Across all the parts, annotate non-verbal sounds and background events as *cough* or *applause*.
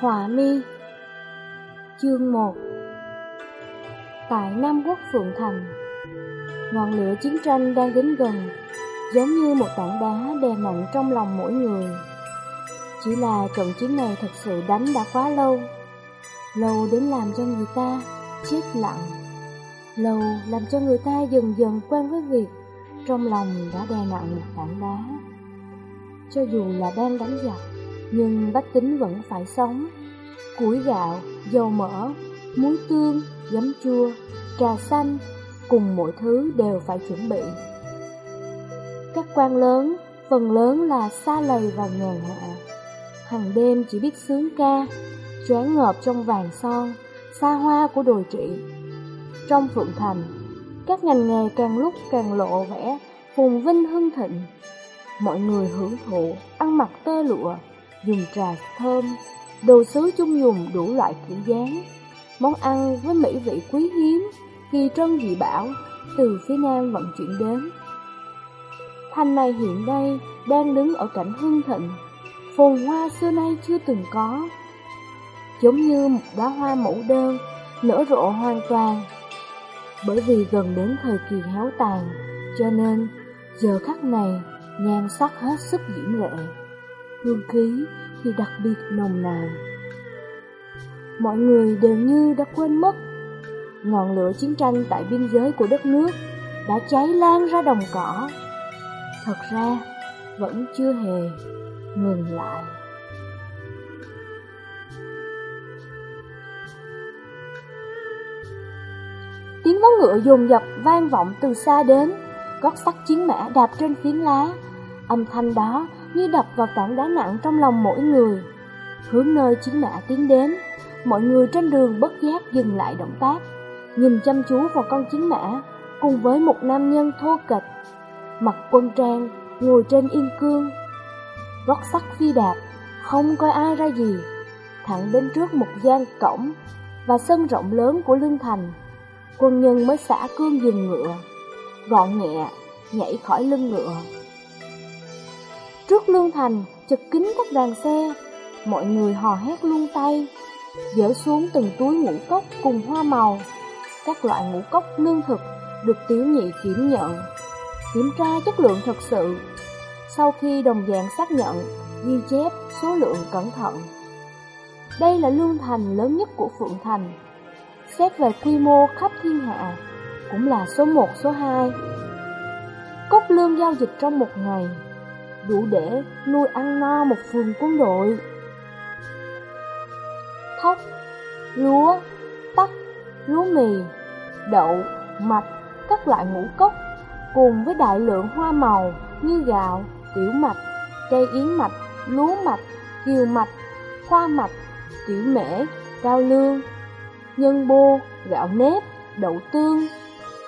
Họa mi, Chương 1 Tại Nam Quốc Phượng Thành, Ngọn lửa chiến tranh đang đến gần, Giống như một tảng đá đè nặng trong lòng mỗi người. Chỉ là trận chiến này thật sự đánh đã quá lâu. Lâu đến làm cho người ta chết lặng. Lâu làm cho người ta dần dần quen với việc Trong lòng đã đè nặng một tảng đá. Cho dù là đang đánh giặc nhưng bách tính vẫn phải sống Củi gạo, dầu mỡ, muối tương, giấm chua, trà xanh Cùng mọi thứ đều phải chuẩn bị Các quan lớn, phần lớn là xa lầy và nhàn hạ Hàng đêm chỉ biết sướng ca choáng ngợp trong vàng son, xa hoa của đồi trị. Trong Phượng Thành, các ngành nghề càng lúc càng lộ vẻ phùng vinh hưng thịnh. Mọi người hưởng thụ, ăn mặc tơ lụa, dùng trà thơm, đồ sứ chung dùng đủ loại kiểu dáng. Món ăn với mỹ vị quý hiếm, kỳ trân dị bảo, từ phía nam vận chuyển đến. Thành này hiện nay đang đứng ở cảnh hưng thịnh, phồn hoa xưa nay chưa từng có giống như một đóa hoa mẫu đơn, nở rộ hoàn toàn. Bởi vì gần đến thời kỳ héo tàn, cho nên giờ khắc này nhan sắc hết sức diễm lệ, hương khí thì đặc biệt nồng nàn. Mọi người đều như đã quên mất ngọn lửa chiến tranh tại biên giới của đất nước đã cháy lan ra đồng cỏ. Thật ra, vẫn chưa hề ngừng lại. Tiếng vó ngựa dồn dập vang vọng từ xa đến, gót sắt chiến mã đạp trên phiến lá. Âm thanh đó như đập vào tảng đá nặng trong lòng mỗi người. Hướng nơi chiến mã tiến đến, mọi người trên đường bất giác dừng lại động tác, nhìn chăm chú vào con chiến mã, cùng với một nam nhân thô kịch, mặc quân trang, ngồi trên yên cương. Gót sắt phi đạp, không coi ai ra gì, thẳng đến trước một gian cổng và sân rộng lớn của Lương Thành quân nhân mới xả cương dừng ngựa, gọn nhẹ, nhảy khỏi lưng ngựa. Trước lương thành, chật kín các đoàn xe, mọi người hò hét luôn tay, dỡ xuống từng túi ngũ cốc cùng hoa màu. Các loại ngũ cốc lương thực được tiểu nhị kiểm nhận, kiểm tra chất lượng thật sự. Sau khi đồng dạng xác nhận, ghi chép số lượng cẩn thận. Đây là lương thành lớn nhất của Phượng Thành, Xét về quy mô khắp thiên hạ, cũng là số 1, số 2. Cốc lương giao dịch trong một ngày, đủ để nuôi ăn no một phường quân đội. Thóc, lúa, tắc, lúa mì, đậu, mạch, các loại ngũ cốc, cùng với đại lượng hoa màu như gạo, tiểu mạch, cây yến mạch, lúa mạch, kiều mạch, hoa mạch, tiểu mễ, cao lương, nhân bô, gạo nếp, đậu tương,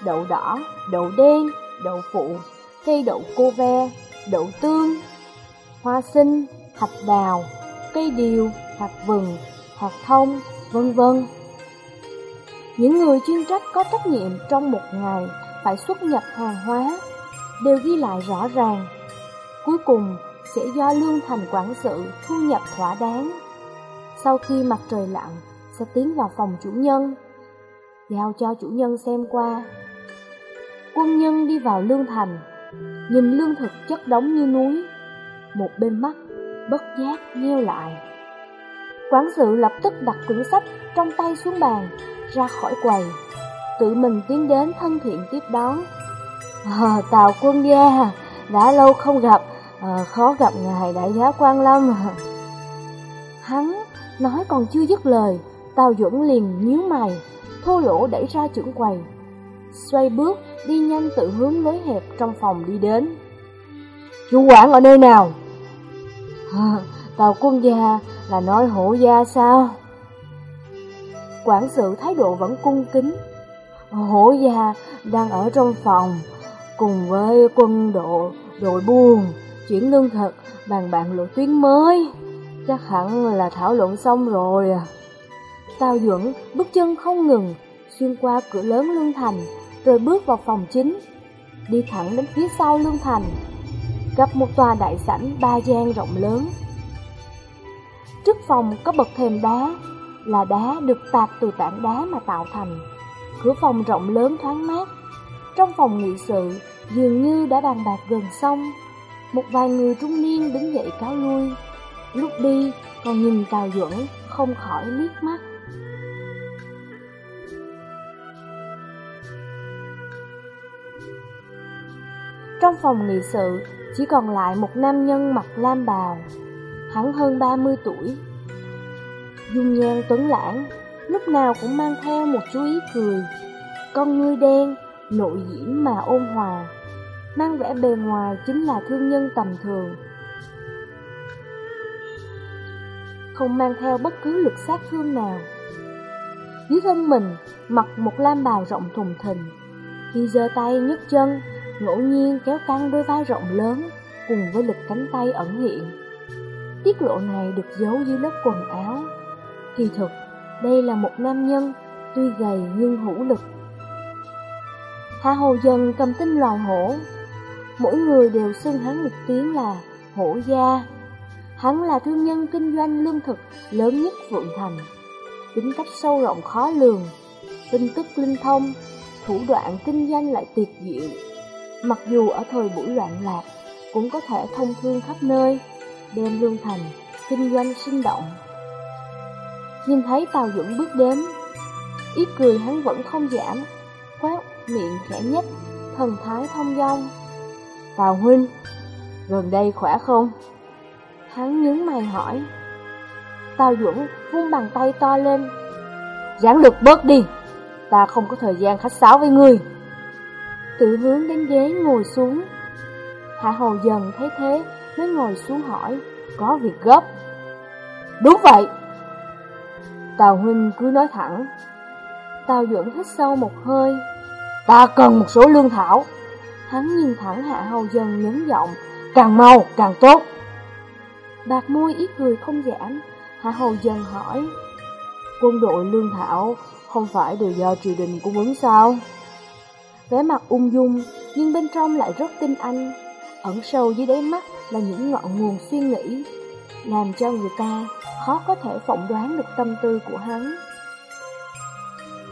đậu đỏ, đậu đen, đậu phụ, cây đậu cô ve, đậu tương, hoa sinh, hạch đào, cây điều, hạt vừng, hạt thông, vân vân. Những người chuyên trách có trách nhiệm trong một ngày phải xuất nhập hàng hóa đều ghi lại rõ ràng. Cuối cùng sẽ do lương thành quản sự thu nhập thỏa đáng. Sau khi mặt trời lặn, sẽ tiến vào phòng chủ nhân, giao cho chủ nhân xem qua. Quân nhân đi vào lương thành, nhìn lương thực chất đóng như núi, một bên mắt bất giác nheo lại. Quán sự lập tức đặt quyển sách trong tay xuống bàn, ra khỏi quầy, tự mình tiến đến thân thiện tiếp đón. À, Tào quân gia, đã lâu không gặp, à, khó gặp ngài đại giá quan lâm. Hắn nói còn chưa dứt lời, Tào Duẩn liền nhíu mày, thô lỗ đẩy ra trưởng quầy. Xoay bước, đi nhanh tự hướng lối hẹp trong phòng đi đến. Chủ quản ở nơi nào? À, Tào quân gia là nói hổ gia sao? Quản sự thái độ vẫn cung kính. Hổ gia đang ở trong phòng, cùng với quân độ, đội buôn, chuyển lương thực, bàn bạn lộ tuyến mới. Chắc hẳn là thảo luận xong rồi à. Tào Duẩn bước chân không ngừng, xuyên qua cửa lớn Lương Thành, rồi bước vào phòng chính, đi thẳng đến phía sau Lương Thành, gặp một tòa đại sảnh ba gian rộng lớn. Trước phòng có bậc thềm đá, là đá được tạc từ tảng đá mà tạo thành. Cửa phòng rộng lớn thoáng mát. Trong phòng nghị sự, dường như đã bàn bạc gần xong. Một vài người trung niên đứng dậy cáo lui. Lúc đi, còn nhìn Tào Duẩn, không khỏi liếc mắt. Trong phòng nghị sự, chỉ còn lại một nam nhân mặc lam bào. Hắn hơn 30 tuổi. Dung nhan tuấn lãng, lúc nào cũng mang theo một chú ý cười. Con ngươi đen, nội diễn mà ôn hòa. Mang vẻ bề ngoài chính là thương nhân tầm thường. Không mang theo bất cứ lực sát thương nào. Dưới thân mình, mặc một lam bào rộng thùng thình. Khi giơ tay nhấc chân, ngẫu nhiên kéo căng đôi vai rộng lớn cùng với lực cánh tay ẩn hiện. Tiết lộ này được giấu dưới lớp quần áo. Kỳ thực, đây là một nam nhân, tuy gầy nhưng hữu lực. Hạ Hồ Dần cầm tinh loài hổ. Mỗi người đều xưng hắn một tiếng là hổ gia. Hắn là thương nhân kinh doanh lương thực lớn nhất Phượng Thành. Tính cách sâu rộng khó lường, tin tức linh thông, thủ đoạn kinh doanh lại tuyệt diệu Mặc dù ở thời buổi loạn lạc, cũng có thể thông thương khắp nơi, đem lương thành, kinh doanh sinh động. Nhìn thấy Tào Dũng bước đến, ít cười hắn vẫn không giảm, khóe miệng khẽ nhếch, thần thái thông dong. Tào Huynh, gần đây khỏe không? Hắn nhướng mày hỏi. Tào Dũng vung bàn tay to lên. Giáng lực bớt đi, ta không có thời gian khách sáo với ngươi tự hướng đến ghế ngồi xuống. Hạ Hầu dần thấy thế, mới ngồi xuống hỏi, có việc gấp. Đúng vậy. Tào Huynh cứ nói thẳng. Tào Duẩn hít sâu một hơi. Ta cần một số lương thảo. Hắn nhìn thẳng Hạ Hầu dần nhấn giọng, càng mau càng tốt. Bạc môi ít cười không giảm, Hạ Hầu dần hỏi. Quân đội lương thảo không phải đều do triều đình cung ứng sao? Vẻ mặt ung dung, nhưng bên trong lại rất tinh anh. Ẩn sâu dưới đáy mắt là những ngọn nguồn suy nghĩ, làm cho người ta khó có thể phỏng đoán được tâm tư của hắn.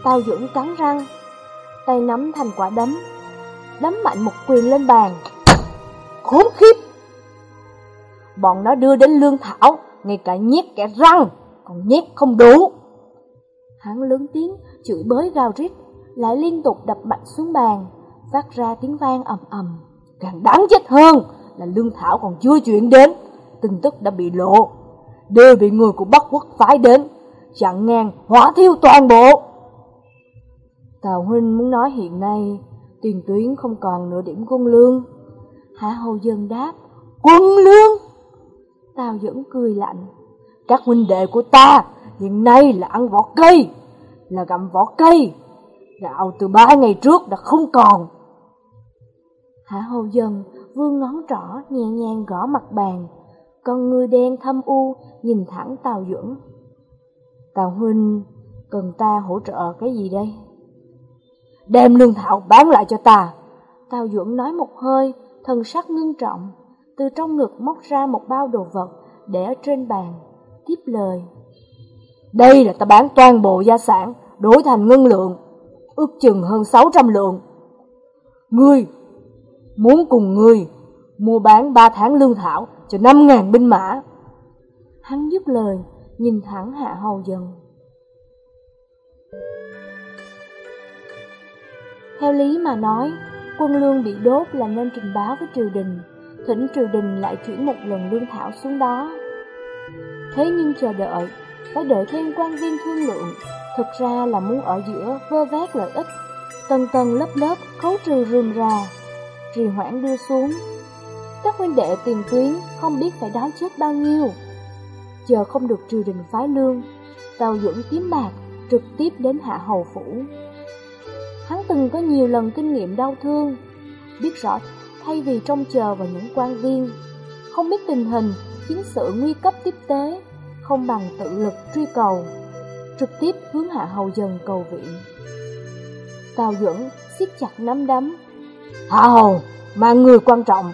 Tao dưỡng cắn răng, tay nắm thành quả đấm, đấm mạnh một quyền lên bàn. Khốn khiếp! Bọn nó đưa đến lương thảo, ngay cả nhét kẻ răng, còn nhét không đủ. Hắn lớn tiếng, chửi bới gào rít, lại liên tục đập mạnh xuống bàn, phát ra tiếng vang ầm ầm. Càng đáng chết hơn là Lương Thảo còn chưa chuyển đến, tin tức đã bị lộ, đều bị người của Bắc Quốc phái đến, chặn ngang hỏa thiêu toàn bộ. Tào Huynh muốn nói hiện nay, tiền tuyến không còn nửa điểm quân lương. Hạ Hầu Dân đáp, quân lương? Tào vẫn cười lạnh, các huynh đệ của ta hiện nay là ăn vỏ cây, là gặm vỏ cây, Gạo từ ba ngày trước đã không còn. Hạ hầu dần vương ngón trỏ nhẹ nhàng gõ mặt bàn, con người đen thâm u nhìn thẳng Tào Duẩn. Tào Huynh, cần ta hỗ trợ cái gì đây? Đem lương thảo bán lại cho ta. Tào Duẩn nói một hơi, thần sắc ngưng trọng, từ trong ngực móc ra một bao đồ vật để ở trên bàn, tiếp lời. Đây là ta bán toàn bộ gia sản, đổi thành ngân lượng ước chừng hơn 600 lượng. Ngươi, muốn cùng ngươi mua bán 3 tháng lương thảo cho 5.000 binh mã. Hắn dứt lời, nhìn thẳng hạ hầu dần. Theo lý mà nói, quân lương bị đốt là nên trình báo với triều đình, thỉnh triều đình lại chuyển một lần lương thảo xuống đó. Thế nhưng chờ đợi, phải đợi thêm quan viên thương lượng, Thực ra là muốn ở giữa vơ vét lợi ích, tầng tầng lớp lớp khấu trừ rườm rà, trì hoãn đưa xuống. Các huynh đệ tiền tuyến không biết phải đói chết bao nhiêu. Chờ không được triều đình phái lương, tàu dưỡng kiếm bạc trực tiếp đến hạ hầu phủ. Hắn từng có nhiều lần kinh nghiệm đau thương, biết rõ thay vì trông chờ vào những quan viên, không biết tình hình, chiến sự nguy cấp tiếp tế, không bằng tự lực truy cầu trực tiếp hướng hạ hầu dần cầu viện. Tào Duẩn siết chặt nắm đấm. Hạ hầu, mang người quan trọng,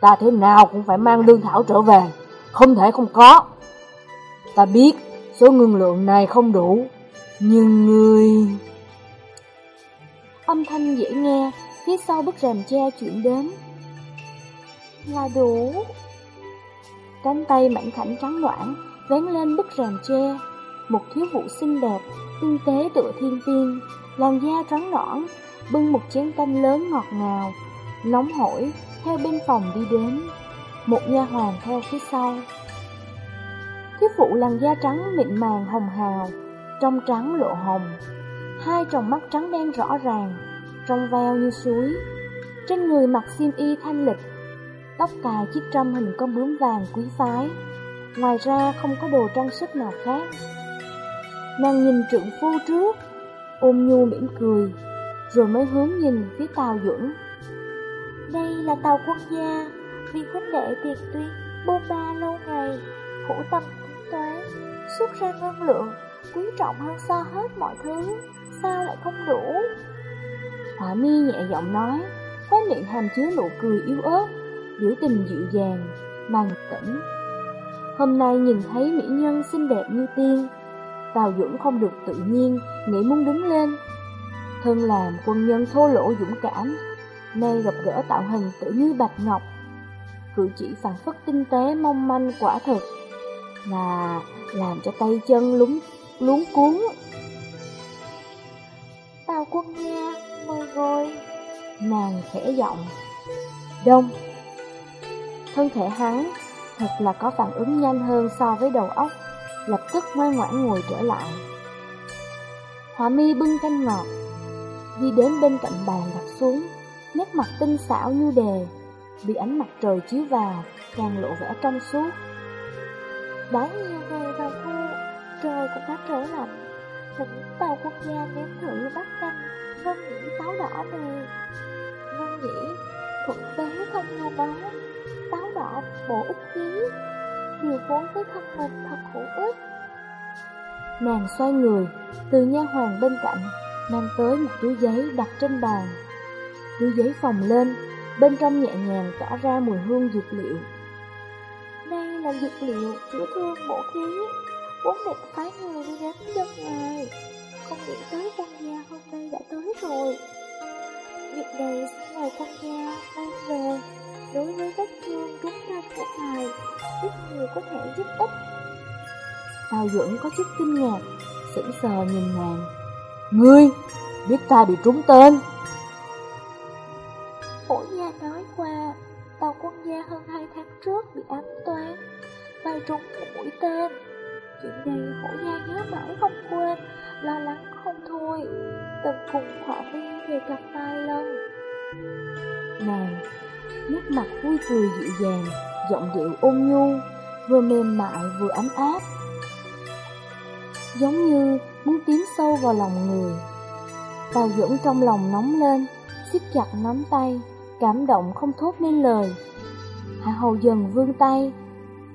ta thế nào cũng phải mang lương thảo trở về, không thể không có. Ta biết số ngưng lượng này không đủ, nhưng người Âm thanh dễ nghe, phía sau bức rèm che chuyển đến. Là đủ. Cánh tay mảnh khảnh trắng loãng vén lên bức rèm tre, Một thiếu phụ xinh đẹp, tinh tế tựa thiên tiên, làn da trắng nõn, bưng một chén canh lớn ngọt ngào, nóng hổi, theo bên phòng đi đến. Một nha hoàn theo phía sau. Thiếu phụ làn da trắng mịn màng hồng hào, trong trắng lộ hồng, hai tròng mắt trắng đen rõ ràng, trong veo như suối. Trên người mặc xiêm y thanh lịch, tóc cài chiếc trâm hình con bướm vàng quý phái. Ngoài ra không có đồ trang sức nào khác. Nàng nhìn trượng phu trước, ôm nhu mỉm cười, rồi mới hướng nhìn phía Tào Duẩn. Đây là Tàu quân gia, vì huynh đệ tiệt tuyến, bôn ba lâu ngày, khổ tâm tính toán, xuất ra ngân lượng, quý trọng hơn so hết mọi thứ, sao lại không đủ? Họa mi nhẹ giọng nói, khóe miệng hàm chứa nụ cười yếu ớt, biểu tình dịu dàng, màng tĩnh. Hôm nay nhìn thấy mỹ nhân xinh đẹp như tiên, Tào Duẩn không được tự nhiên, nghĩ muốn đứng lên. Thân làm quân nhân thô lỗ dũng cảm, nay gặp gỡ tạo hình tự như bạch ngọc. Cử chỉ phản phất tinh tế mong manh quả thực, là làm cho tay chân lúng luống cuốn. Tào quân nha, mời rồi. Nàng khẽ giọng. Đông. Thân thể hắn thật là có phản ứng nhanh hơn so với đầu óc lập tức ngoan ngoãn ngồi trở lại. Họa mi bưng canh ngọt, đi đến bên cạnh bàn đặt xuống, nét mặt tinh xảo như đề, bị ánh mặt trời chiếu vào, càng lộ vẻ trong suốt. Đã nhiều ngày vào thu, trời cũng đã trở lạnh, thỉnh tàu quốc gia nếm thử bắt canh, ngân nhĩ táo đỏ này. Ngân nhĩ, thuận tế không nhu bóng táo đỏ bổ ích khí, điều vốn với thân mình thật hữu ích. Nàng xoay người, từ nha hoàng bên cạnh, mang tới một túi giấy đặt trên bàn. Túi giấy phồng lên, bên trong nhẹ nhàng tỏa ra mùi hương dược liệu. Đây là dược liệu chữa thương bổ khí, vốn định phái người đi đến dân ngài. Không nghĩ tới quân gia hôm nay đã tới rồi. Việc này xin mời quân gia mang về đối với vết thương trúng ra của ngài, ít nhiều có thể giúp ích. Tào Duẩn có chút kinh ngạc, sững sờ nhìn nàng. Ngươi, biết ta bị trúng tên. Phổ gia nói qua, tàu quân gia hơn hai tháng trước bị ám toán, bay trúng một mũi tên. Chuyện này hổ gia nhớ mãi không quên, lo lắng không thôi, từng cùng họa mi về gặp vài lần. Nàng nét mặt vui cười dịu dàng, giọng điệu ôn nhu, vừa mềm mại vừa ấm áp. Giống như muốn tiến sâu vào lòng người. Tào Dũng trong lòng nóng lên, siết chặt nắm tay, cảm động không thốt nên lời. Hạ hầu dần vươn tay,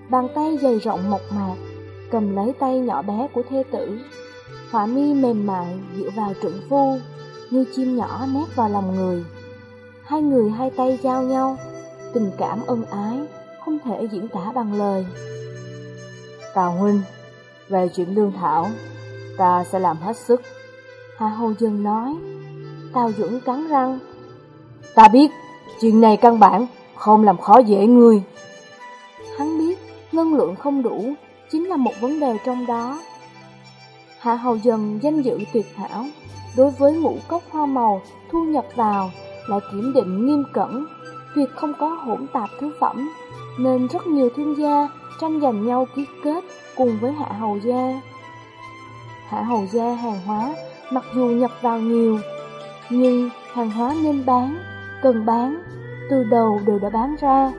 bàn tay dày rộng mộc mạc, cầm lấy tay nhỏ bé của thê tử. Họa mi mềm mại dựa vào trượng phu, như chim nhỏ nét vào lòng người. Hai người hai tay giao nhau, tình cảm ân ái, không thể diễn tả bằng lời. Tào Huynh, về chuyện lương thảo, ta sẽ làm hết sức. Hà Hồ Dân nói, Tào Dũng cắn răng. Ta biết, chuyện này căn bản, không làm khó dễ ngươi. Hắn biết, ngân lượng không đủ, chính là một vấn đề trong đó. Hạ Hầu Dần danh dự tuyệt hảo, đối với ngũ cốc hoa màu thu nhập vào lại kiểm định nghiêm cẩn, tuyệt không có hỗn tạp thứ phẩm, nên rất nhiều thương gia tranh giành nhau ký kết cùng với hạ hầu gia. Hạ hầu gia hàng hóa mặc dù nhập vào nhiều, nhưng hàng hóa nên bán, cần bán, từ đầu đều đã bán ra.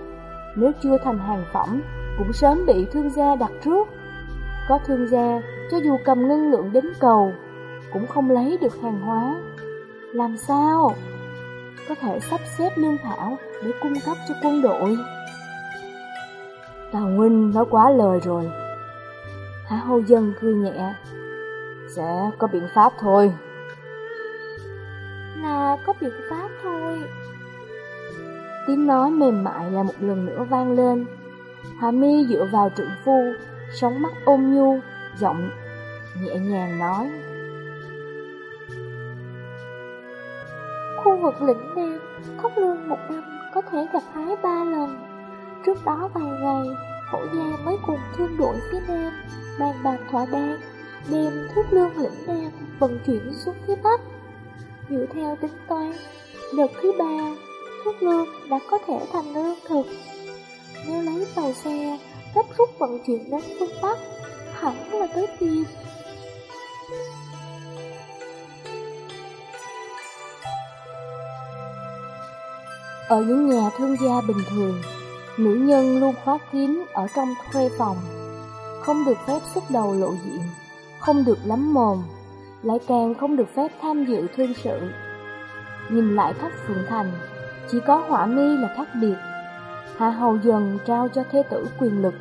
Nếu chưa thành hàng phẩm, cũng sớm bị thương gia đặt trước. Có thương gia, cho dù cầm ngân lượng đến cầu, cũng không lấy được hàng hóa. Làm sao? Có thể sắp xếp lương thảo để cung cấp cho quân đội. Tào Huynh nói quá lời rồi. Hạ Hầu Dân cười nhẹ. Sẽ có biện pháp thôi. Là có biện pháp thôi. Tiếng nói mềm mại là một lần nữa vang lên. Hà mi dựa vào trượng phu, sóng mắt ôn nhu, giọng nhẹ nhàng nói. Khu vực lĩnh Nam, khóc lương một năm có thể gặp hái ba lần. Trước đó vài ngày, hổ gia mới cùng thương đội phía Nam bàn bạc thỏa đáng, đem thuốc lương lĩnh Nam vận chuyển xuống phía Bắc. Dựa theo tính toán, đợt thứ ba, thuốc lương đã có thể thành lương thực. Nếu lấy tàu xe, gấp rút vận chuyển đến phương Bắc, hẳn là tới kia Ở những nhà thương gia bình thường, nữ nhân luôn khóa kín ở trong thuê phòng, không được phép xuất đầu lộ diện, không được lắm mồm, lại càng không được phép tham dự thương sự. Nhìn lại thất phượng thành, chỉ có hỏa mi là khác biệt. Hạ hầu dần trao cho thế tử quyền lực,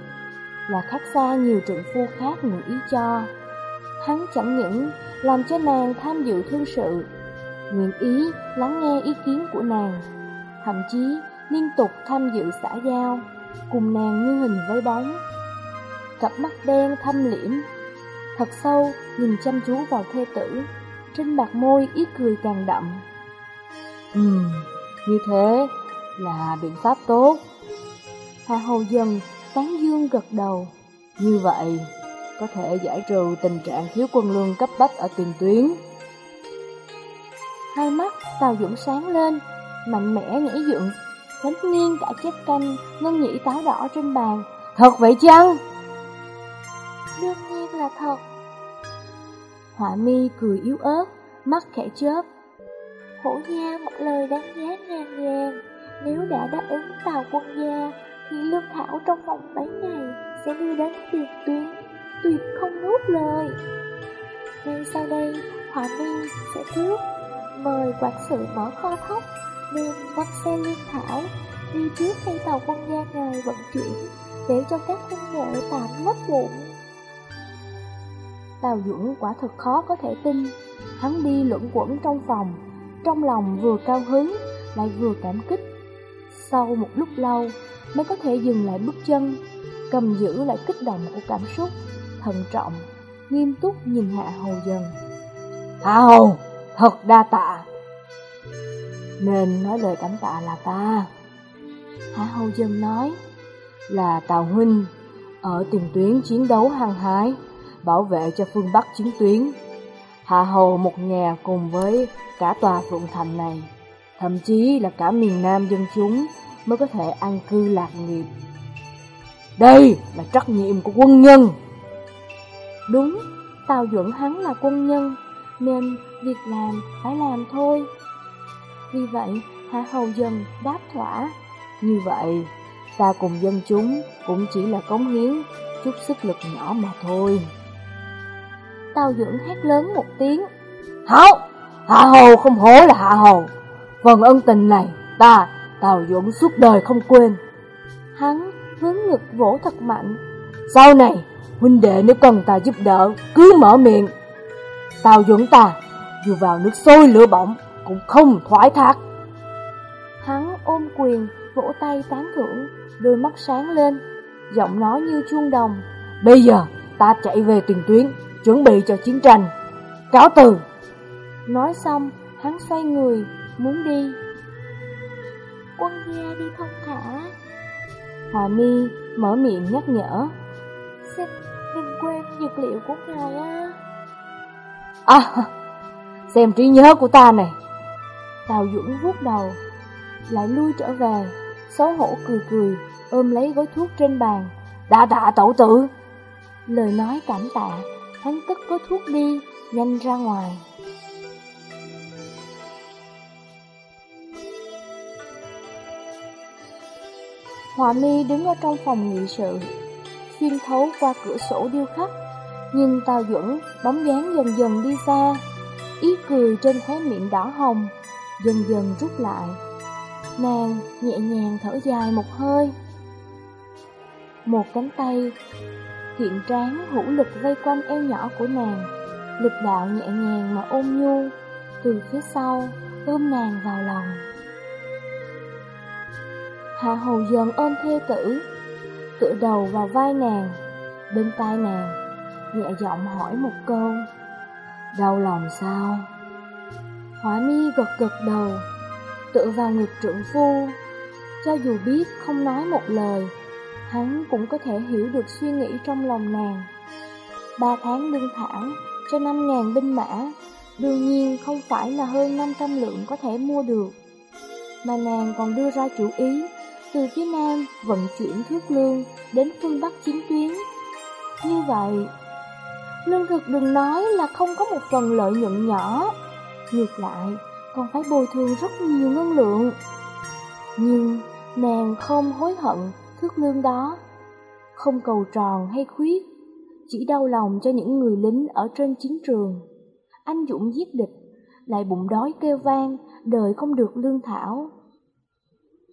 là khác xa nhiều trượng phu khác nguyện ý cho. Hắn chẳng những làm cho nàng tham dự thương sự, nguyện ý lắng nghe ý kiến của nàng, thậm chí liên tục tham dự xã giao, cùng nàng như hình với bóng. Cặp mắt đen thâm liễm, thật sâu nhìn chăm chú vào thê tử, trên mặt môi ý cười càng đậm. Ừm, như thế là biện pháp tốt. Hà Hầu dần tán dương gật đầu. Như vậy, có thể giải trừ tình trạng thiếu quân lương cấp bách ở tiền tuyến. Hai mắt Tào Dũng sáng lên, mạnh mẽ nhảy dựng, đánh nghiêng cả chép canh, ngân nhĩ táo đỏ trên bàn. Thật vậy chăng? Đương nhiên là thật. Họa mi cười yếu ớt, mắt khẽ chớp. Hổ gia một lời đáng giá ngàn ngàn, nếu đã đáp ứng tàu quân gia, thì lương thảo trong vòng mấy ngày sẽ đưa đến tiền tuyến, tuyệt không nuốt lời. Ngay sau đây, Họa mi sẽ trước mời quản sự mở kho thóc, đem bắt xe lương thảo đi trước khi tàu quân gia ngài vận chuyển, để cho các quân nghệ tạm lấp bụng. Tào Dũng quả thật khó có thể tin, hắn đi luẩn quẩn trong phòng, trong lòng vừa cao hứng, lại vừa cảm kích. Sau một lúc lâu, mới có thể dừng lại bước chân, cầm giữ lại kích động của cảm xúc, thận trọng, nghiêm túc nhìn Hạ Hầu dần. Hạ Hầu, thật đa tạ. Nên nói lời cảm tạ là ta. Hả Hầu Dân nói, là Tào Huynh, ở tiền tuyến chiến đấu hăng hái, bảo vệ cho phương Bắc chiến tuyến. Hạ Hầu một nhà cùng với cả tòa Phượng Thành này, thậm chí là cả miền Nam dân chúng mới có thể an cư lạc nghiệp. Đây là trách nhiệm của quân nhân. Đúng, Tào Duẩn hắn là quân nhân, nên việc làm phải làm thôi. Vì vậy, Hạ Hầu dân đáp thỏa. Như vậy, ta cùng dân chúng cũng chỉ là cống hiến chút sức lực nhỏ mà thôi. Tào dưỡng hét lớn một tiếng. Hảo! Hạ Hầu không hổ là Hạ Hầu. Phần ân tình này, ta, Tào dưỡng suốt đời không quên. Hắn hướng ngực vỗ thật mạnh. Sau này, huynh đệ nếu cần ta giúp đỡ, cứ mở miệng. Tào dưỡng ta, dù vào nước sôi lửa bỏng, cũng không thoái thác. Hắn ôm quyền, vỗ tay tán thưởng, đôi mắt sáng lên, giọng nói như chuông đồng. Bây giờ, ta chạy về tiền tuyến, chuẩn bị cho chiến tranh. Cáo từ! Nói xong, hắn xoay người, muốn đi. Quân gia đi thông thả. Hòa mi mở miệng nhắc nhở. Xin đừng quên dược liệu của ngài á. À, *laughs* xem trí nhớ của ta này. Tào Dũng vuốt đầu, lại lui trở về, xấu hổ cười cười, ôm lấy gói thuốc trên bàn. Đã tạ tẩu tử. Lời nói cảm tạ, hắn cất gói thuốc đi, nhanh ra ngoài. Hòa mi đứng ở trong phòng nghị sự, xuyên thấu qua cửa sổ điêu khắc, nhìn Tào Duẩn bóng dáng dần dần đi xa, ý cười trên khóe miệng đỏ hồng, dần dần rút lại. Nàng nhẹ nhàng thở dài một hơi. Một cánh tay thiện tráng hữu lực vây quanh eo nhỏ của nàng, lực đạo nhẹ nhàng mà ôm nhu, từ phía sau ôm nàng vào lòng. Hạ hầu dần ôm thê tử, tựa đầu vào vai nàng, Bên tai nàng, nhẹ giọng hỏi một câu, đau lòng sao? Hỏa mi gật gật đầu, tựa vào ngực trưởng phu, cho dù biết không nói một lời, hắn cũng có thể hiểu được suy nghĩ trong lòng nàng. Ba tháng lương thẳng cho năm ngàn binh mã, đương nhiên không phải là hơn 500 lượng có thể mua được. Mà nàng còn đưa ra chủ ý, từ phía nam vận chuyển thuốc lương đến phương Bắc chiến tuyến. Như vậy, lương thực đừng nói là không có một phần lợi nhuận nhỏ, ngược lại còn phải bồi thường rất nhiều ngân lượng. Nhưng nàng không hối hận thước lương đó, không cầu tròn hay khuyết, chỉ đau lòng cho những người lính ở trên chiến trường. Anh dũng giết địch, lại bụng đói kêu vang, đời không được lương thảo.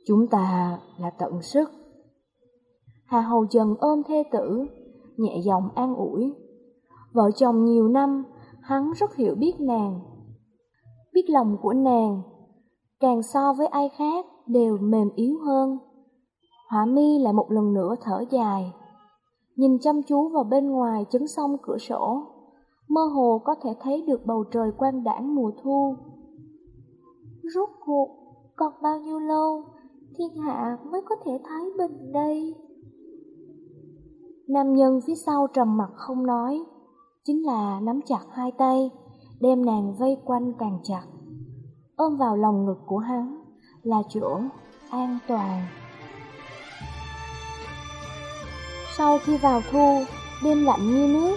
Chúng ta là tận sức. Hà Hầu Trần ôm thê tử, nhẹ giọng an ủi. Vợ chồng nhiều năm, hắn rất hiểu biết nàng. Biết lòng của nàng, càng so với ai khác đều mềm yếu hơn. Hỏa mi lại một lần nữa thở dài, nhìn chăm chú vào bên ngoài chấn sông cửa sổ, mơ hồ có thể thấy được bầu trời quang đãng mùa thu. Rốt cuộc, còn bao nhiêu lâu, thiên hạ mới có thể thái bình đây? Nam nhân phía sau trầm mặt không nói, chính là nắm chặt hai tay, đem nàng vây quanh càng chặt. Ôm vào lòng ngực của hắn là chỗ an toàn. Sau khi vào thu, đêm lạnh như nước,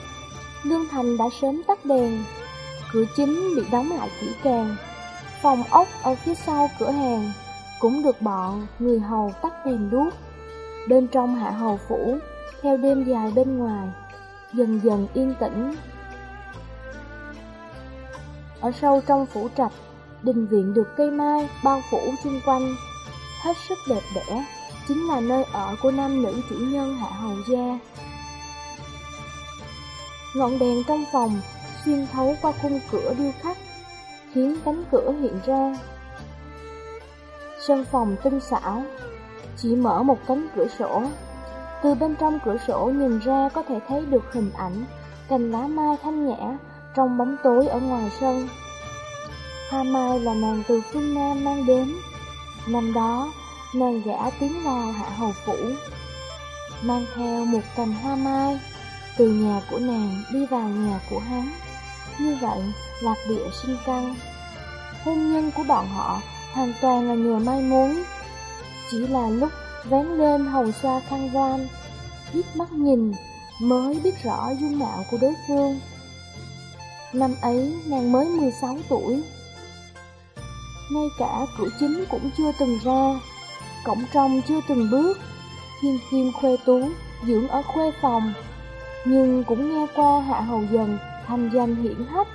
Lương Thành đã sớm tắt đèn, cửa chính bị đóng lại kỹ càng. Phòng ốc ở phía sau cửa hàng cũng được bọn người hầu tắt đèn đuốc. Bên trong hạ hầu phủ, theo đêm dài bên ngoài, dần dần yên tĩnh. Ở sâu trong phủ trạch, đình viện được cây mai bao phủ xung quanh, hết sức đẹp đẽ chính là nơi ở của nam nữ chủ nhân hạ hầu gia. Ngọn đèn trong phòng xuyên thấu qua khung cửa điêu khắc, khiến cánh cửa hiện ra. Sân phòng tinh xảo, chỉ mở một cánh cửa sổ. Từ bên trong cửa sổ nhìn ra có thể thấy được hình ảnh cành lá mai thanh nhã trong bóng tối ở ngoài sân. Hoa mai là nàng từ phương Nam mang đến. Năm đó, nàng gã tiến vào hạ hầu phủ, mang theo một cành hoa mai, từ nhà của nàng đi vào nhà của hắn. Như vậy, lạc địa sinh căn. Hôn nhân của bọn họ hoàn toàn là nhờ mai mối. Chỉ là lúc vén lên hầu xoa khăn gian, liếc mắt nhìn mới biết rõ dung mạo của đối phương. Năm ấy nàng mới 16 tuổi. Ngay cả cửa chính cũng chưa từng ra cổng trong chưa từng bước, thiên kim khuê tú, dưỡng ở khuê phòng, nhưng cũng nghe qua hạ hầu dần thành danh hiển hách.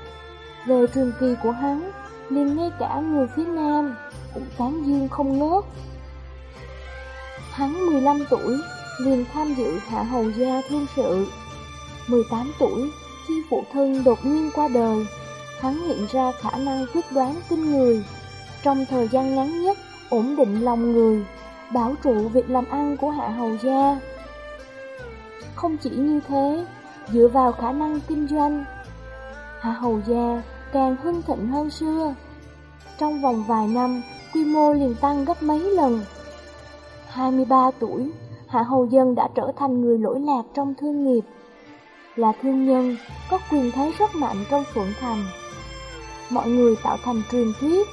Về trường kỳ của hắn, liền ngay cả người phía nam cũng tán dương không ngớt. Hắn 15 tuổi, liền tham dự hạ hầu gia thương sự. 18 tuổi, khi phụ thân đột nhiên qua đời, hắn hiện ra khả năng quyết đoán kinh người. Trong thời gian ngắn nhất, ổn định lòng người, bảo trụ việc làm ăn của Hạ Hầu Gia. Không chỉ như thế, dựa vào khả năng kinh doanh, Hạ Hầu Gia càng hưng thịnh hơn xưa. Trong vòng vài năm, quy mô liền tăng gấp mấy lần. 23 tuổi, Hạ Hầu Dân đã trở thành người lỗi lạc trong thương nghiệp. Là thương nhân, có quyền thế rất mạnh trong Phượng Thành. Mọi người tạo thành truyền thuyết,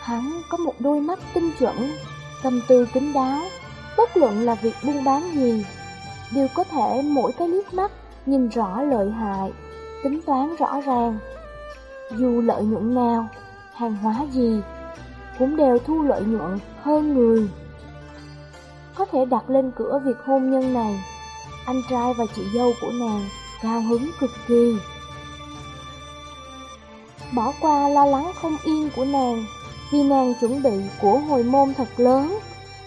hắn có một đôi mắt tinh chuẩn, tâm tư kín đáo, bất luận là việc buôn bán gì, đều có thể mỗi cái liếc mắt nhìn rõ lợi hại, tính toán rõ ràng. Dù lợi nhuận nào, hàng hóa gì, cũng đều thu lợi nhuận hơn người. Có thể đặt lên cửa việc hôn nhân này, anh trai và chị dâu của nàng cao hứng cực kỳ. Bỏ qua lo lắng không yên của nàng, vì nàng chuẩn bị của hồi môn thật lớn,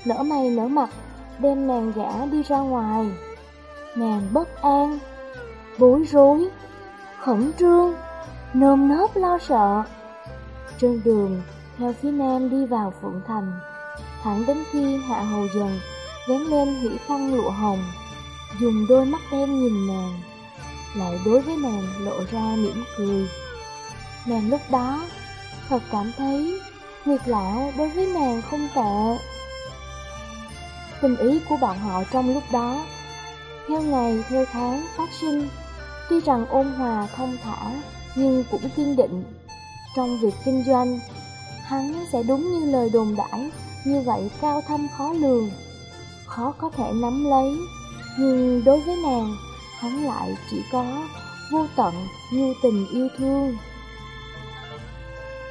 nở mày nở mặt, đem nàng gã đi ra ngoài. Nàng bất an, bối rối, khẩn trương, nơm nớp lo sợ. Trên đường, theo phía nam đi vào Phượng Thành, thẳng đến khi hạ hầu dần, vén lên hỷ khăn lụa hồng, dùng đôi mắt đen nhìn nàng, lại đối với nàng lộ ra mỉm cười. Nàng lúc đó thật cảm thấy Nguyệt Lão đối với nàng không tệ. Tình ý của bọn họ trong lúc đó, theo ngày theo tháng phát sinh, tuy rằng ôn hòa thông thả, nhưng cũng kiên định. Trong việc kinh doanh, hắn sẽ đúng như lời đồn đãi, như vậy cao thâm khó lường, khó có thể nắm lấy. Nhưng đối với nàng, hắn lại chỉ có vô tận như tình yêu thương.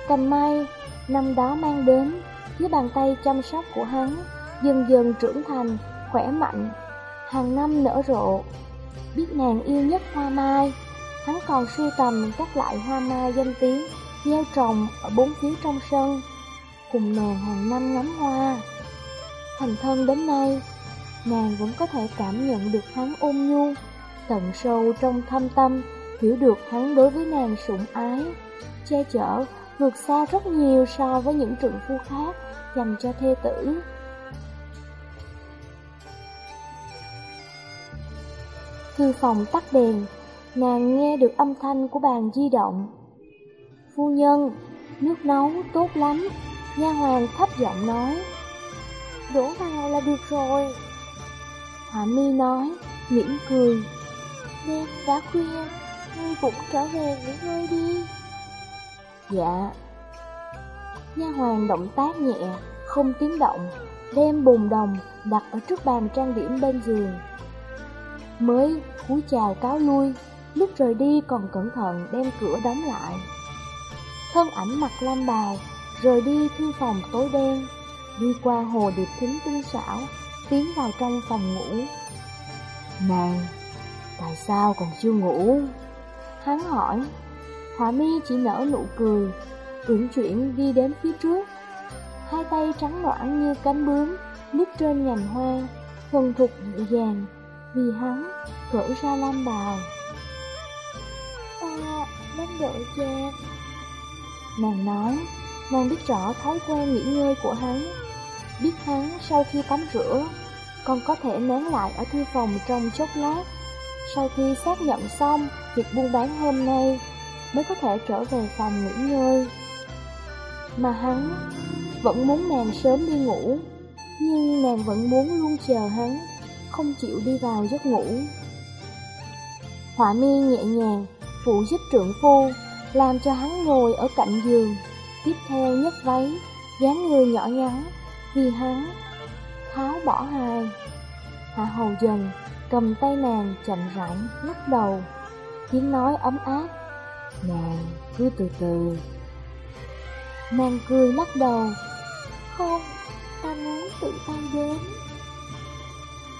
Cành mai năm đó mang đến dưới bàn tay chăm sóc của hắn, dần dần trưởng thành, khỏe mạnh, hàng năm nở rộ. Biết nàng yêu nhất hoa mai, hắn còn sưu tầm các loại hoa mai danh tiếng gieo trồng ở bốn phía trong sân, cùng nàng hàng năm ngắm hoa. Thành thân đến nay, nàng vẫn có thể cảm nhận được hắn ôn nhu, tận sâu trong thâm tâm, hiểu được hắn đối với nàng sủng ái, che chở, vượt xa rất nhiều so với những trượng phu khác dành cho thê tử. Thư phòng tắt đèn, nàng nghe được âm thanh của bàn di động. Phu nhân, nước nấu tốt lắm, nha hoàng thấp giọng nói. Đổ vào là được rồi. Hạ mi nói, mỉm cười. Đêm đã khuya, ngươi cũng trở về nghỉ ngơi đi. Dạ. Nha hoàng động tác nhẹ, không tiếng động, đem bồn đồng đặt ở trước bàn trang điểm bên giường. Mới cúi chào cáo lui, lúc rời đi còn cẩn thận đem cửa đóng lại. Thân ảnh mặc lam bào, rời đi thư phòng tối đen, đi qua hồ điệp thính tinh xảo, tiến vào trong phòng ngủ. Nàng, tại sao còn chưa ngủ? Hắn hỏi, Hỏa mi chỉ nở nụ cười, uyển chuyển đi đến phía trước. Hai tay trắng loãng như cánh bướm, núp trên nhành hoa, thuần thục dịu dàng, vì hắn cởi ra lam bào. Ta đang đợi cha. Nàng nói, nàng biết rõ thói quen nghỉ ngơi của hắn, biết hắn sau khi tắm rửa, còn có thể nén lại ở thư phòng trong chốc lát. Sau khi xác nhận xong việc buôn bán hôm nay, mới có thể trở về phòng nghỉ ngơi. Mà hắn vẫn muốn nàng sớm đi ngủ, nhưng nàng vẫn muốn luôn chờ hắn, không chịu đi vào giấc ngủ. Họa mi nhẹ nhàng, phụ giúp trưởng phu, làm cho hắn ngồi ở cạnh giường, tiếp theo nhấc váy, dáng người nhỏ nhắn, vì hắn tháo bỏ hài. Hạ hầu dần, cầm tay nàng chậm rãi, lắc đầu, tiếng nói ấm áp. Nàng cứ từ từ. Nàng cười lắc đầu. Không, ta muốn tự tay đến.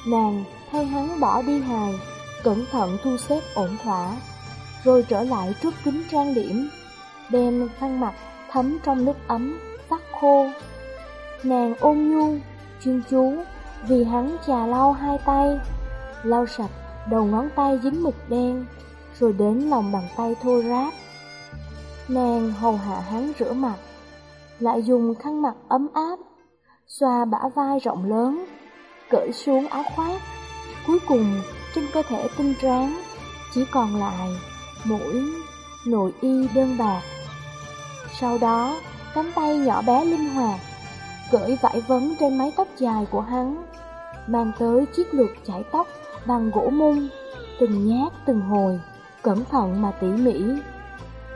Nàng thay hắn bỏ đi hài Cẩn thận thu xếp ổn thỏa Rồi trở lại trước kính trang điểm Đem khăn mặt thấm trong nước ấm Tắt khô. Nàng ôn nhu, chuyên chú Vì hắn trà lau hai tay. Lau sạch đầu ngón tay dính mực đen rồi đến lòng bàn tay thô ráp. Nàng hầu hạ hắn rửa mặt, lại dùng khăn mặt ấm áp, xoa bả vai rộng lớn, cởi xuống áo khoác. Cuối cùng, trên cơ thể tinh tráng, chỉ còn lại mũi nội y đơn bạc. Sau đó, cánh tay nhỏ bé linh hoạt, cởi vải vấn trên mái tóc dài của hắn, mang tới chiếc lược chải tóc bằng gỗ mung, từng nhát từng hồi cẩn thận mà tỉ mỉ.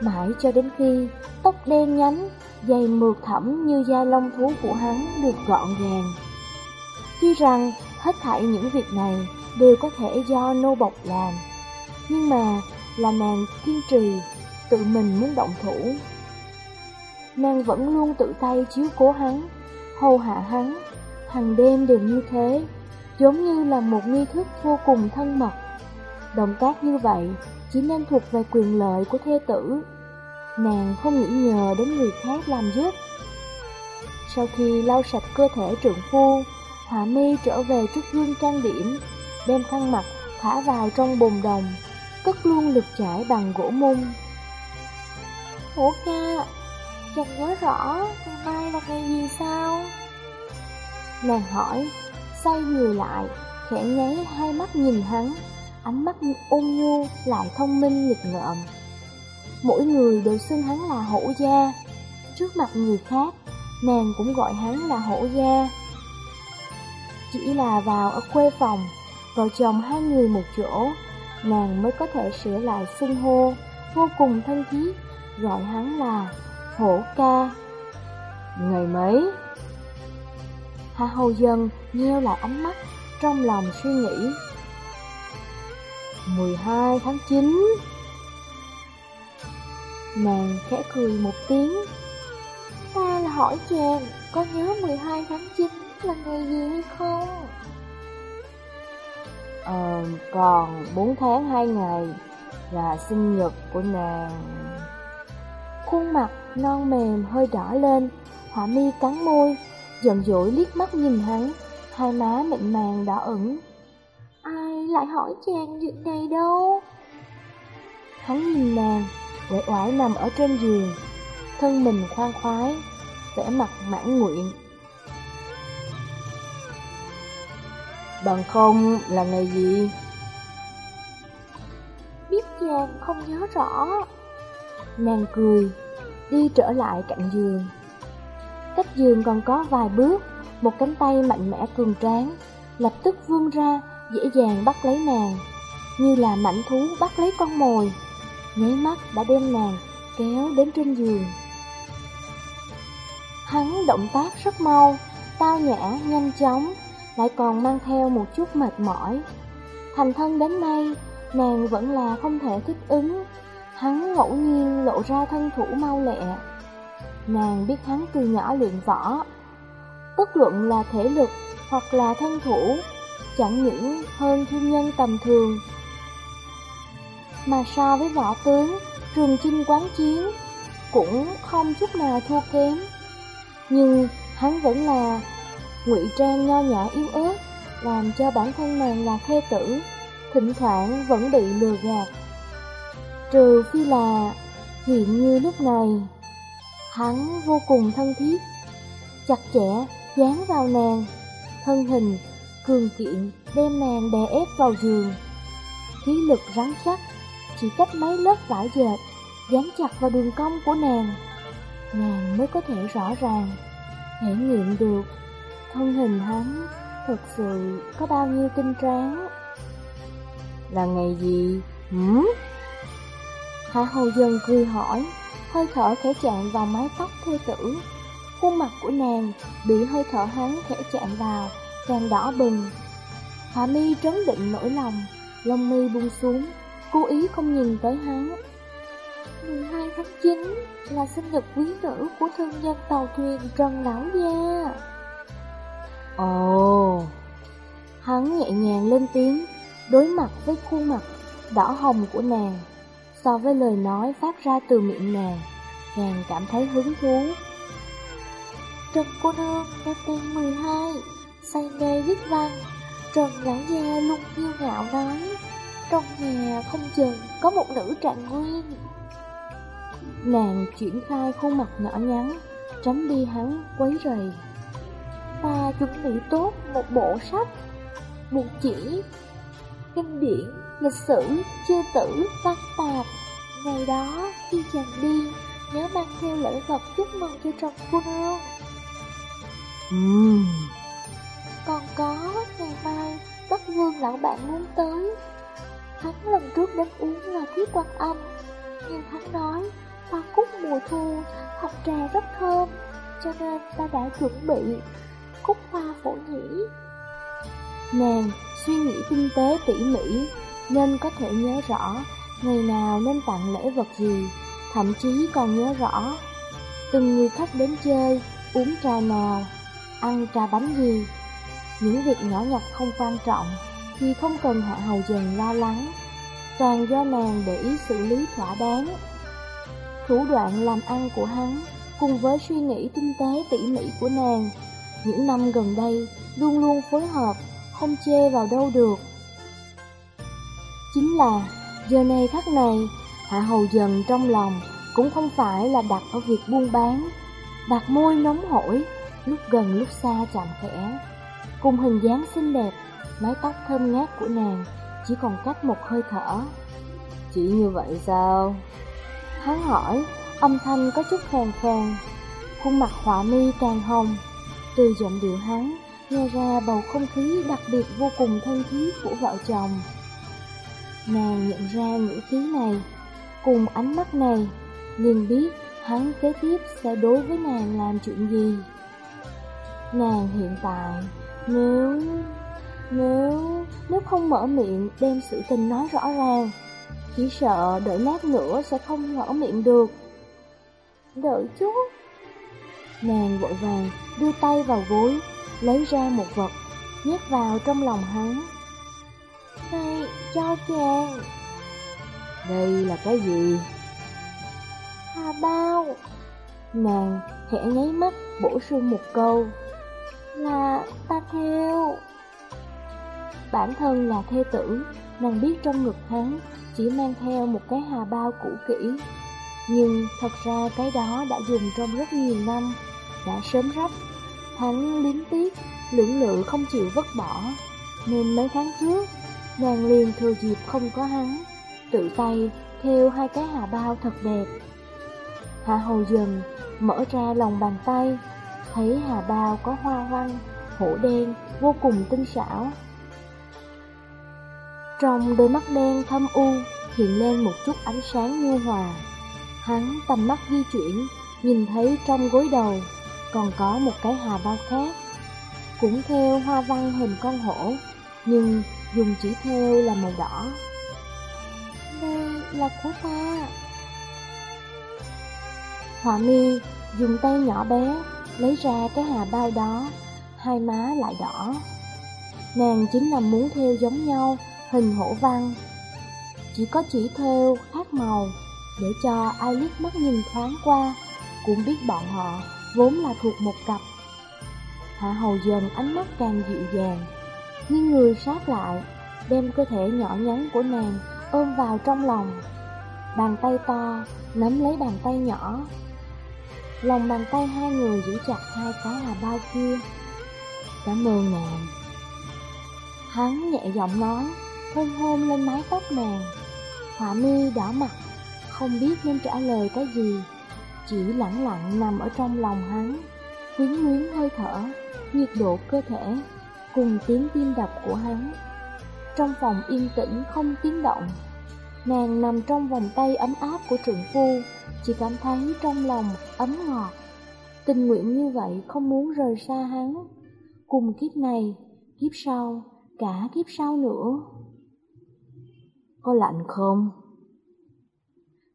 Mãi cho đến khi tóc đen nhánh, dày mượt thẳm như da lông thú của hắn được gọn gàng. Tuy rằng hết thảy những việc này đều có thể do nô bộc làm, nhưng mà là nàng kiên trì, tự mình muốn động thủ. Nàng vẫn luôn tự tay chiếu cố hắn, hầu hạ hắn, hàng đêm đều như thế, giống như là một nghi thức vô cùng thân mật. Động tác như vậy chỉ nên thuộc về quyền lợi của thê tử. Nàng không nghĩ nhờ đến người khác làm giúp. Sau khi lau sạch cơ thể trượng phu, Hạ mi trở về trước gương trang điểm, đem khăn mặt thả vào trong bồn đồng, cất luôn lực trải bằng gỗ mung. Ủa ca, chẳng nhớ rõ ngày mai là ngày gì sao? Nàng hỏi, xoay người lại, khẽ nháy hai mắt nhìn hắn, ánh mắt ôn nhu lại thông minh nghịch ngợm. Mỗi người đều xưng hắn là hổ gia, trước mặt người khác, nàng cũng gọi hắn là hổ gia. Chỉ là vào ở quê phòng, vợ chồng hai người một chỗ, nàng mới có thể sửa lại xưng hô, vô cùng thân thiết, gọi hắn là hổ ca. Ngày mấy? Hạ hầu dần nheo lại ánh mắt, trong lòng suy nghĩ. 12 tháng 9 Nàng khẽ cười một tiếng. Ta là hỏi chàng, có nhớ 12 tháng 9 là ngày gì hay không? Ờ, còn 4 tháng 2 ngày là sinh nhật của nàng. Khuôn mặt non mềm hơi đỏ lên, họa mi cắn môi, giận dỗi liếc mắt nhìn hắn, hai má mịn màng đỏ ửng. Ai lại hỏi chàng chuyện này đâu? Hắn nhìn nàng, uể oải nằm ở trên giường, thân mình khoan khoái, vẻ mặt mãn nguyện. Bằng không là ngày gì? Biết chàng không nhớ rõ. Nàng cười, đi trở lại cạnh giường. Cách giường còn có vài bước, một cánh tay mạnh mẽ cường tráng, lập tức vươn ra, dễ dàng bắt lấy nàng, như là mảnh thú bắt lấy con mồi. Nháy mắt đã đem nàng kéo đến trên giường. Hắn động tác rất mau, tao nhã, nhanh chóng, lại còn mang theo một chút mệt mỏi. Thành thân đến nay, nàng vẫn là không thể thích ứng. Hắn ngẫu nhiên lộ ra thân thủ mau lẹ. Nàng biết hắn từ nhỏ luyện võ. Bất luận là thể lực hoặc là thân thủ, chẳng những hơn thương nhân tầm thường. Mà so với võ tướng, trường chinh quán chiến, cũng không chút nào thua kém. Nhưng hắn vẫn là ngụy trang nho nhỏ yếu ớt, làm cho bản thân nàng là thê tử, thỉnh thoảng vẫn bị lừa gạt. Trừ phi là hiện như lúc này, hắn vô cùng thân thiết, chặt chẽ dán vào nàng, thân hình cường kiện đem nàng đè ép vào giường. Khí lực rắn chắc, chỉ cách mấy lớp vải dệt, dán chặt vào đường cong của nàng. Nàng mới có thể rõ ràng, thể nghiệm được thân hình hắn thực sự có bao nhiêu tinh tráng. Là ngày gì? Hửm? Hạ hầu dần cười hỏi, hơi thở khẽ chạm vào mái tóc thê tử. Khuôn mặt của nàng bị hơi thở hắn khẽ chạm vào, càng đỏ bừng. Hạ mi trấn định nỗi lòng, lông mi buông xuống, cố ý không nhìn tới hắn. 12 tháng 9 là sinh nhật quý nữ của thương nhân tàu thuyền Trần Lão Gia. Ồ, hắn nhẹ nhàng lên tiếng, đối mặt với khuôn mặt đỏ hồng của nàng. So với lời nói phát ra từ miệng nàng, nàng cảm thấy hứng thú. Trần cô nương năm nay 12, say mê viết văn. Trần lão gia luôn kiêu ngạo nói, trong nhà không chừng có một nữ trạng nguyên. Nàng chuyển khai khuôn mặt nhỏ nhắn, tránh đi hắn quấy rầy. Ta chuẩn bị tốt một bộ sách, một chỉ, kinh điển, lịch sử, chư tử, văn tạp. Ngày đó, khi chàng đi, nhớ mang theo lễ vật chúc mừng cho Trần Cô Nương. Uhm. Còn có, ngày mai, Bắc Vương lão bạn muốn tới. Hắn lần trước đến uống là thiết quan âm, nhưng hắn nói, hoa cúc mùa thu, hồng trà rất thơm, cho nên ta đã chuẩn bị cúc hoa phổ nhĩ. Nàng suy nghĩ tinh tế tỉ mỉ, nên có thể nhớ rõ ngày nào nên tặng lễ vật gì, thậm chí còn nhớ rõ từng người khách đến chơi, uống trà nào, ăn trà bánh gì. Những việc nhỏ nhặt không quan trọng thì không cần hạ hầu dần lo lắng, toàn do nàng để ý xử lý thỏa đáng. Thủ đoạn làm ăn của hắn cùng với suy nghĩ tinh tế tỉ mỉ của nàng, những năm gần đây luôn luôn phối hợp, không chê vào đâu được. Chính là giờ này khắc này, Hạ Hầu Dần trong lòng cũng không phải là đặt ở việc buôn bán, bạc môi nóng hổi, lúc gần lúc xa chạm khẽ. Cùng hình dáng xinh đẹp, mái tóc thơm ngát của nàng chỉ còn cách một hơi thở. Chỉ như vậy sao? Hắn hỏi, âm thanh có chút khàn khàn. Khuôn mặt họa mi càng hồng. Từ giọng điệu hắn, nghe ra bầu không khí đặc biệt vô cùng thân thiết của vợ chồng. Nàng nhận ra ngữ khí này, cùng ánh mắt này, liền biết hắn kế tiếp sẽ đối với nàng làm chuyện gì. Nàng hiện tại, nếu... nếu... nếu không mở miệng đem sự tình nói rõ ràng, chỉ sợ đợi lát nữa sẽ không mở miệng được. Đợi chút. Nàng vội vàng đưa tay vào gối, lấy ra một vật, nhét vào trong lòng hắn. Này, cho chàng. Đây là cái gì? Hà bao. Nàng khẽ nháy mắt bổ sung một câu. Là ta theo. Bản thân là thê tử, nàng biết trong ngực hắn chỉ mang theo một cái hà bao cũ kỹ. Nhưng thật ra cái đó đã dùng trong rất nhiều năm, đã sớm rách. Hắn lính tiếc, lưỡng lự không chịu vứt bỏ, nên mấy tháng trước, nàng liền thừa dịp không có hắn, tự tay theo hai cái hà bao thật đẹp. Hạ hầu dần mở ra lòng bàn tay, thấy hà bao có hoa văn, hổ đen, vô cùng tinh xảo. Trong đôi mắt đen thâm u hiện lên một chút ánh sáng nhu hòa. Hắn tầm mắt di chuyển, nhìn thấy trong gối đầu còn có một cái hà bao khác, cũng theo hoa văn hình con hổ, nhưng dùng chỉ theo là màu đỏ. Đây là của ta. Họa mi dùng tay nhỏ bé lấy ra cái hà bao đó, hai má lại đỏ. Nàng chính là muốn theo giống nhau, hình hổ văn. Chỉ có chỉ theo khác màu, để cho ai liếc mắt nhìn thoáng qua, cũng biết bọn họ vốn là thuộc một cặp. Hạ hầu dần ánh mắt càng dịu dàng, nhưng người sát lại, đem cơ thể nhỏ nhắn của nàng ôm vào trong lòng. Bàn tay to nắm lấy bàn tay nhỏ. Lòng bàn tay hai người giữ chặt hai cái hà bao kia. Cảm ơn nàng. Hắn nhẹ giọng nói, hôn hôn lên mái tóc nàng. Họa mi đỏ mặt, không biết nên trả lời cái gì, chỉ lặng lặng nằm ở trong lòng hắn, quyến luyến hơi thở, nhiệt độ cơ thể, cùng tiếng tim đập của hắn. Trong phòng yên tĩnh không tiếng động, nàng nằm trong vòng tay ấm áp của trượng phu, chỉ cảm thấy trong lòng ấm ngọt. Tình nguyện như vậy không muốn rời xa hắn, cùng kiếp này, kiếp sau, cả kiếp sau nữa. Có lạnh không?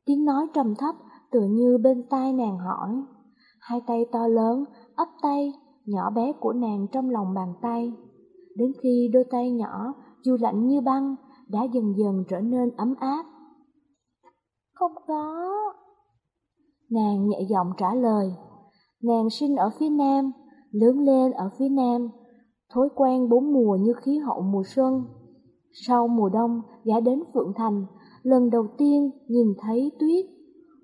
Tiếng nói trầm thấp tựa như bên tai nàng hỏi. Hai tay to lớn, ấp tay, nhỏ bé của nàng trong lòng bàn tay. Đến khi đôi tay nhỏ, dù lạnh như băng, đã dần dần trở nên ấm áp. Không có. Nàng nhẹ giọng trả lời. Nàng sinh ở phía nam, lớn lên ở phía nam, thói quen bốn mùa như khí hậu mùa xuân. Sau mùa đông, gã đến Phượng Thành, lần đầu tiên nhìn thấy tuyết.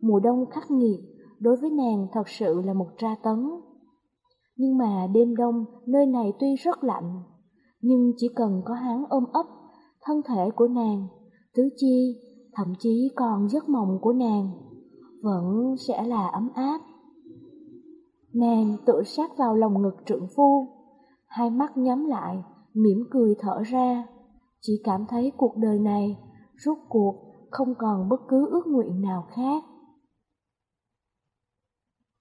Mùa đông khắc nghiệt, đối với nàng thật sự là một tra tấn. Nhưng mà đêm đông, nơi này tuy rất lạnh, nhưng chỉ cần có hắn ôm ấp, thân thể của nàng, tứ chi, thậm chí còn giấc mộng của nàng, vẫn sẽ là ấm áp. Nàng tự sát vào lòng ngực trượng phu, hai mắt nhắm lại, mỉm cười thở ra, chỉ cảm thấy cuộc đời này rốt cuộc không còn bất cứ ước nguyện nào khác.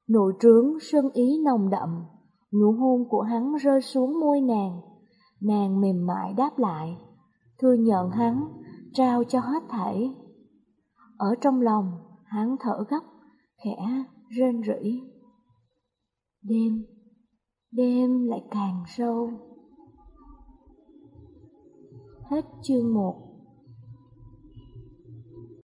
Nội trướng sân ý nồng đậm, nụ hôn của hắn rơi xuống môi nàng, nàng mềm mại đáp lại, thừa nhận hắn, trao cho hết thảy. Ở trong lòng, hắn thở gấp, khẽ, rên rỉ. Đêm, đêm lại càng sâu. Hết chương 1